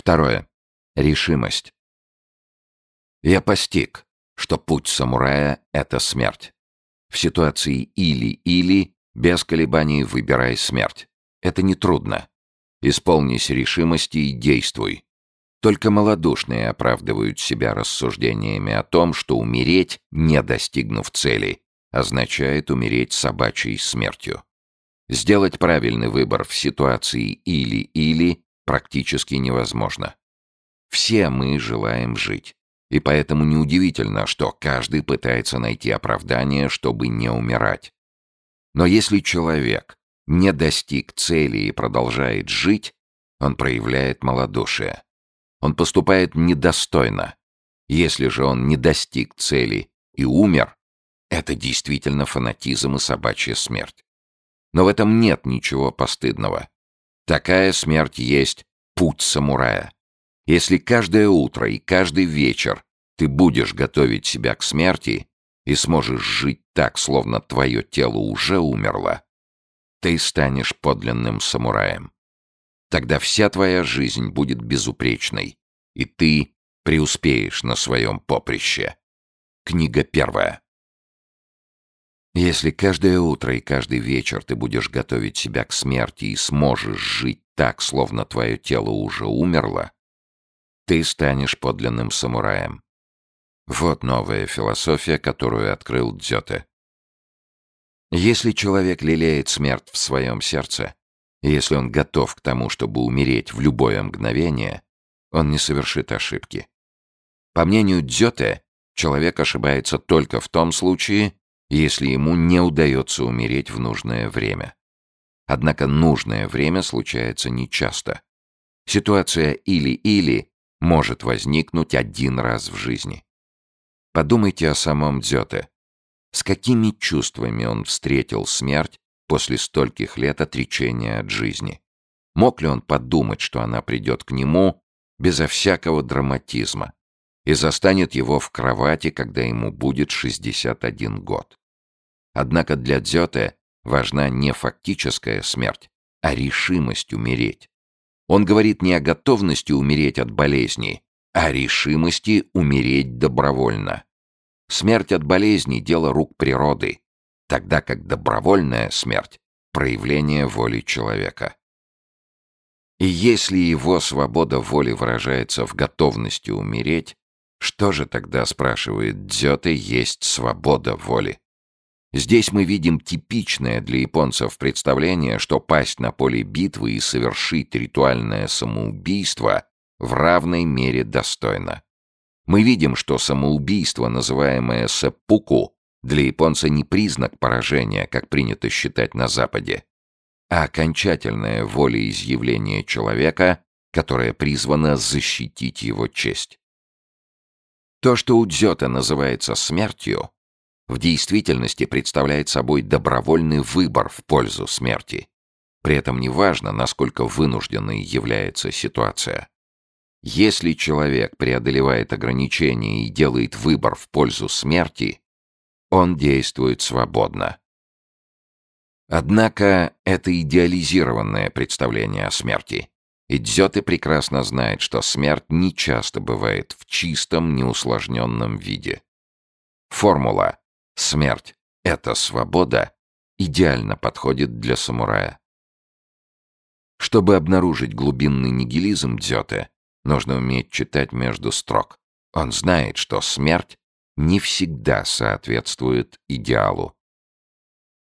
Второе. Решимость. Я постиг, что путь самурая — это смерть. В ситуации «или-или» без колебаний выбирай смерть. Это нетрудно. Исполнись решимости и действуй. Только малодушные оправдывают себя рассуждениями о том, что умереть, не достигнув цели, означает умереть собачьей смертью. Сделать правильный выбор в ситуации «или-или» практически невозможно. Все мы желаем жить. И поэтому неудивительно, что каждый пытается найти оправдание, чтобы не умирать. Но если человек не достиг цели и продолжает жить, он проявляет малодушие. Он поступает недостойно. Если же он не достиг цели и умер, это действительно фанатизм и собачья смерть. Но в этом нет ничего постыдного. Такая смерть есть путь самурая. Если каждое утро и каждый вечер ты будешь готовить себя к смерти и сможешь жить так, словно твое тело уже умерло, ты станешь подлинным самураем. Тогда вся твоя жизнь будет безупречной, и ты преуспеешь на своем поприще. Книга первая. Если каждое утро и каждый вечер ты будешь готовить себя к смерти и сможешь жить так, словно твое тело уже умерло, ты станешь подлинным самураем. Вот новая философия, которую открыл Дзёте. Если человек лелеет смерть в своем сердце, если он готов к тому, чтобы умереть в любое мгновение, он не совершит ошибки. По мнению Дзёте, человек ошибается только в том случае, если ему не удается умереть в нужное время. Однако нужное время случается нечасто. Ситуация «или-или» может возникнуть один раз в жизни. Подумайте о самом Дзёте. С какими чувствами он встретил смерть после стольких лет отречения от жизни? Мог ли он подумать, что она придет к нему безо всякого драматизма и застанет его в кровати, когда ему будет 61 год? Однако для Дзёте важна не фактическая смерть, а решимость умереть. Он говорит не о готовности умереть от болезни, а о решимости умереть добровольно. Смерть от болезни — дело рук природы, тогда как добровольная смерть — проявление воли человека. И если его свобода воли выражается в готовности умереть, что же тогда, спрашивает Дзёте, есть свобода воли? Здесь мы видим типичное для японцев представление, что пасть на поле битвы и совершить ритуальное самоубийство в равной мере достойно. Мы видим, что самоубийство, называемое сэппуку, для японца не признак поражения, как принято считать на Западе, а окончательное волеизъявление человека, которое призвано защитить его честь. То, что у Дзёта называется смертью, в действительности представляет собой добровольный выбор в пользу смерти. При этом неважно, насколько вынужденной является ситуация. Если человек преодолевает ограничения и делает выбор в пользу смерти, он действует свободно. Однако это идеализированное представление о смерти. И Дзёте прекрасно знает, что смерть нечасто бывает в чистом, неусложненном виде. Формула «смерть — это свобода» идеально подходит для самурая. Чтобы обнаружить глубинный нигилизм Дзёте, Нужно уметь читать между строк. Он знает, что смерть не всегда соответствует идеалу.